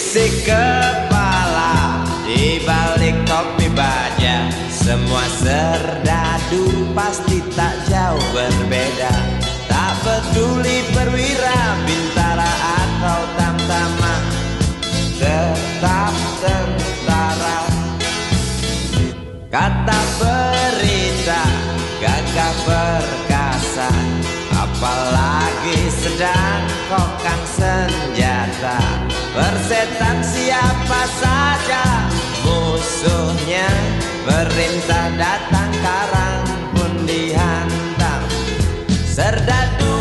Isi kepala di balik topi baja. Semua serdadu pasti tak jauh berbeda. Tak peduli perwira, bintara atau tamtama. Tetap tentara. Kata berita gagah perkasa Apalagi sedang kokang senjata. Persetan siapa saja musuhnya. Perintah datang karang pun dihantam Serdadu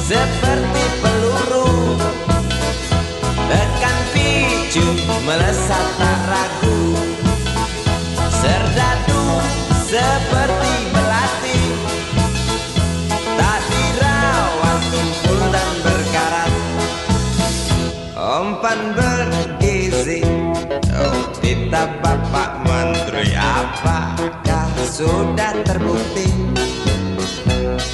seperti peluru. Tekan picu melesat tak ragu. Serdadu seperti Titah Bapak Menteri Apakah sudah terbukti?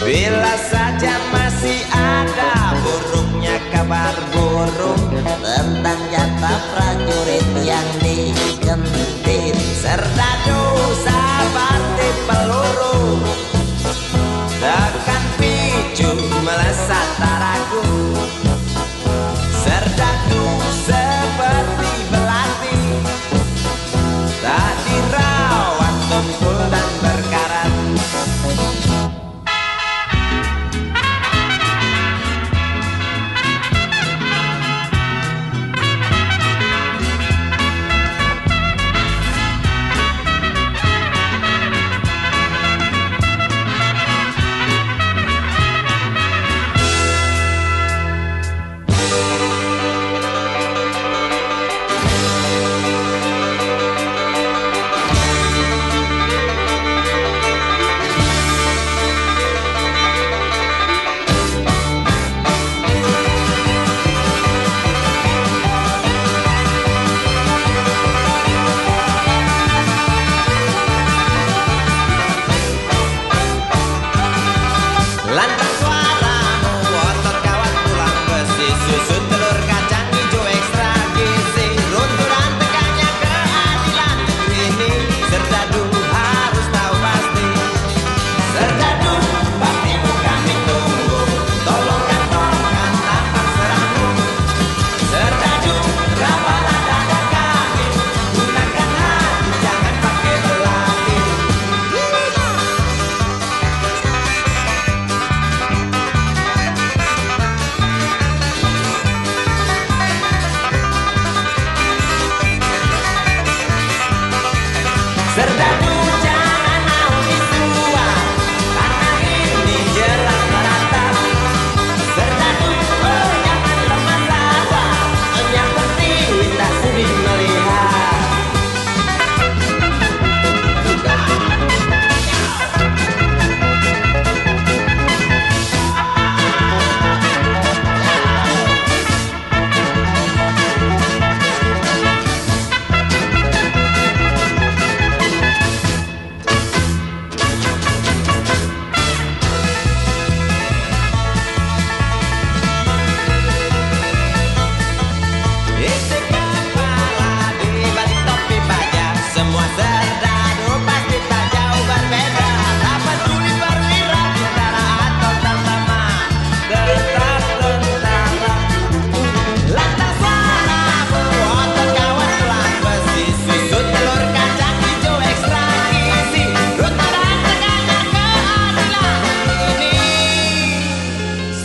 Bila saja masih ada buruknya kabar burung Tentang jatah prajurit yang digentit Serdadu Verdade.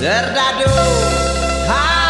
Serdadu Hai